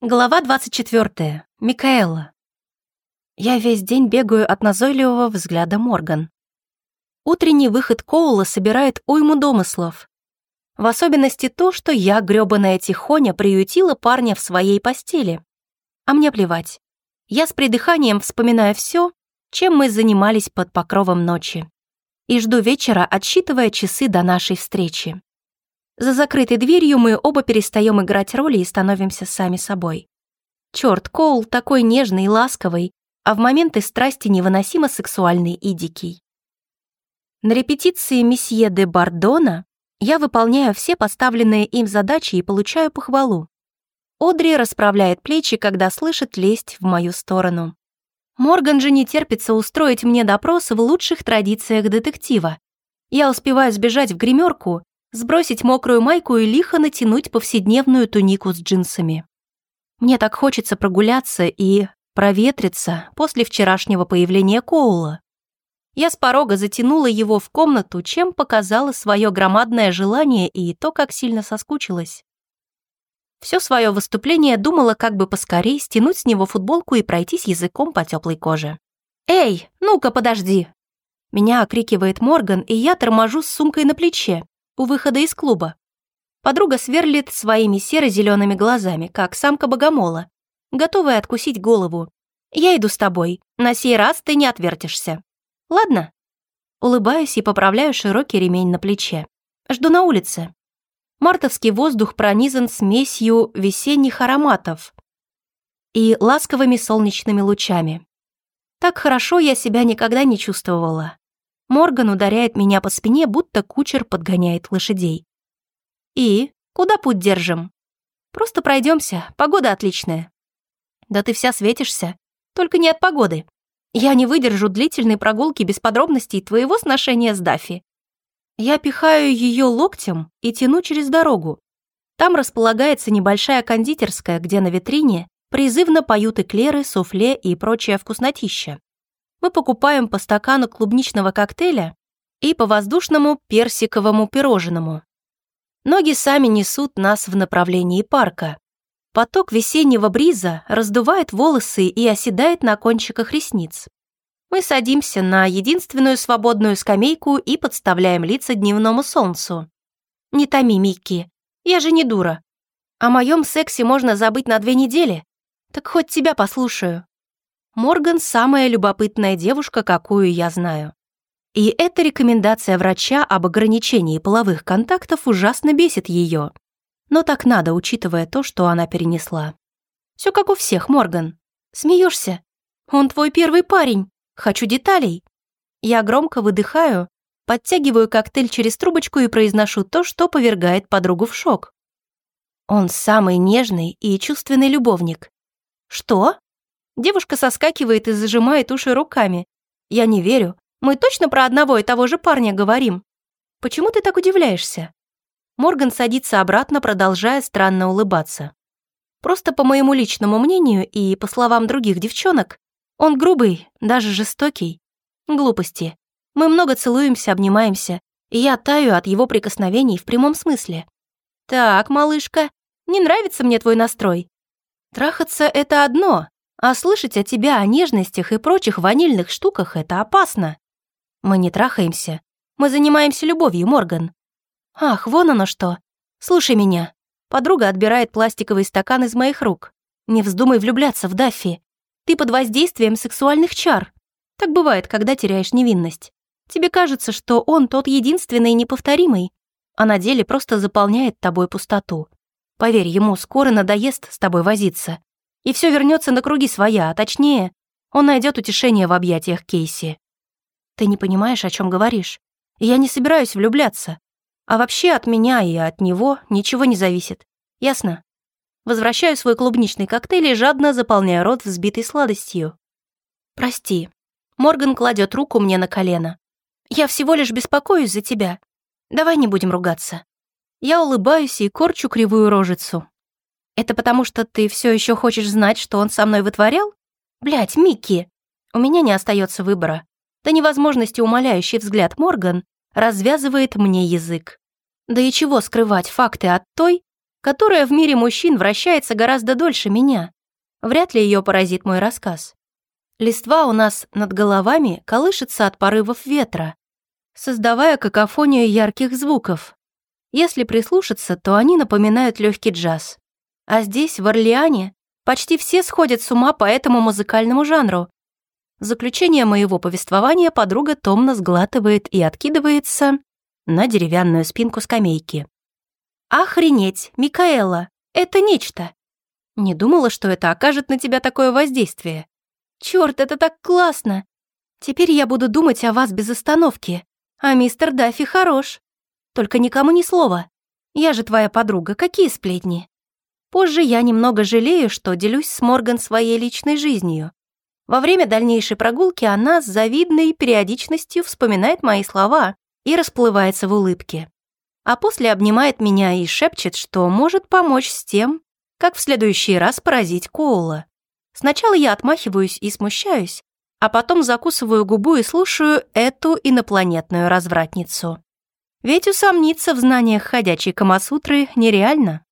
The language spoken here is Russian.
Глава 24. Микаэла. Я весь день бегаю от назойливого взгляда Морган. Утренний выход Коула собирает уйму домыслов. В особенности то, что я, грёбаная тихоня, приютила парня в своей постели. А мне плевать. Я с придыханием вспоминаю все, чем мы занимались под покровом ночи. И жду вечера, отсчитывая часы до нашей встречи. За закрытой дверью мы оба перестаем играть роли и становимся сами собой. Черт, Коул такой нежный и ласковый, а в моменты страсти невыносимо сексуальный и дикий. На репетиции месье де Бардона я выполняю все поставленные им задачи и получаю похвалу. Одри расправляет плечи, когда слышит лесть в мою сторону. Морган же не терпится устроить мне допрос в лучших традициях детектива. Я успеваю сбежать в гримерку сбросить мокрую майку и лихо натянуть повседневную тунику с джинсами. Мне так хочется прогуляться и проветриться после вчерашнего появления Коула. Я с порога затянула его в комнату, чем показала свое громадное желание и то, как сильно соскучилась. Все свое выступление думала, как бы поскорей стянуть с него футболку и пройтись языком по теплой коже. «Эй, ну-ка, подожди!» Меня окрикивает Морган, и я торможу с сумкой на плече, у выхода из клуба. Подруга сверлит своими серо-зелеными глазами, как самка богомола, готовая откусить голову. «Я иду с тобой. На сей раз ты не отвертишься. Ладно?» Улыбаюсь и поправляю широкий ремень на плече. Жду на улице. Мартовский воздух пронизан смесью весенних ароматов и ласковыми солнечными лучами. Так хорошо я себя никогда не чувствовала. Морган ударяет меня по спине, будто кучер подгоняет лошадей. «И? Куда путь держим?» «Просто пройдемся, погода отличная». «Да ты вся светишься, только не от погоды. Я не выдержу длительной прогулки без подробностей твоего сношения с Даффи». Я пихаю ее локтем и тяну через дорогу. Там располагается небольшая кондитерская, где на витрине призывно поют эклеры, суфле и прочая вкуснотища мы покупаем по стакану клубничного коктейля и по воздушному персиковому пирожному. Ноги сами несут нас в направлении парка. Поток весеннего бриза раздувает волосы и оседает на кончиках ресниц. Мы садимся на единственную свободную скамейку и подставляем лица дневному солнцу. Не томи, Микки, я же не дура. О моем сексе можно забыть на две недели. Так хоть тебя послушаю. Морган – самая любопытная девушка, какую я знаю. И эта рекомендация врача об ограничении половых контактов ужасно бесит ее. Но так надо, учитывая то, что она перенесла. Все как у всех, Морган. Смеешься? Он твой первый парень. Хочу деталей. Я громко выдыхаю, подтягиваю коктейль через трубочку и произношу то, что повергает подругу в шок. Он самый нежный и чувственный любовник. Что? Девушка соскакивает и зажимает уши руками. Я не верю. Мы точно про одного и того же парня говорим. Почему ты так удивляешься? Морган садится обратно, продолжая странно улыбаться. Просто по моему личному мнению и по словам других девчонок, он грубый, даже жестокий. Глупости. Мы много целуемся, обнимаемся, и я таю от его прикосновений в прямом смысле. Так, малышка, не нравится мне твой настрой. Трахаться — это одно, а слышать от тебя о нежностях и прочих ванильных штуках — это опасно. Мы не трахаемся. Мы занимаемся любовью, Морган. Ах, вон оно что. Слушай меня. Подруга отбирает пластиковый стакан из моих рук. Не вздумай влюбляться в Даффи. Ты под воздействием сексуальных чар. Так бывает, когда теряешь невинность. Тебе кажется, что он тот единственный и неповторимый, а на деле просто заполняет тобой пустоту. Поверь, ему скоро надоест с тобой возиться и все вернется на круги своя, а точнее, он найдет утешение в объятиях Кейси. Ты не понимаешь, о чем говоришь. я не собираюсь влюбляться. А вообще от меня и от него ничего не зависит. Ясно? Возвращаю свой клубничный коктейль и жадно заполняю рот взбитой сладостью. Прости. Морган кладет руку мне на колено. Я всего лишь беспокоюсь за тебя. Давай не будем ругаться. Я улыбаюсь и корчу кривую рожицу. Это потому, что ты все еще хочешь знать, что он со мной вытворял? Блять, Микки! У меня не остается выбора. До невозможности умоляющий взгляд Морган развязывает мне язык. Да и чего скрывать факты от той, которая в мире мужчин вращается гораздо дольше меня. Вряд ли ее поразит мой рассказ. Листва у нас над головами колышется от порывов ветра, создавая какофонию ярких звуков. Если прислушаться, то они напоминают легкий джаз. А здесь, в Орлеане, почти все сходят с ума по этому музыкальному жанру. заключение моего повествования подруга томно сглатывает и откидывается на деревянную спинку скамейки. «Охренеть, Микаэла, это нечто!» Не думала, что это окажет на тебя такое воздействие. Черт, это так классно! Теперь я буду думать о вас без остановки. А мистер Даффи хорош. Только никому ни слова. Я же твоя подруга, какие сплетни? Позже я немного жалею, что делюсь с Морган своей личной жизнью. Во время дальнейшей прогулки она с завидной периодичностью вспоминает мои слова и расплывается в улыбке. А после обнимает меня и шепчет, что может помочь с тем, как в следующий раз поразить Коула. Сначала я отмахиваюсь и смущаюсь, а потом закусываю губу и слушаю эту инопланетную развратницу. Ведь усомниться в знаниях ходячей Камасутры нереально.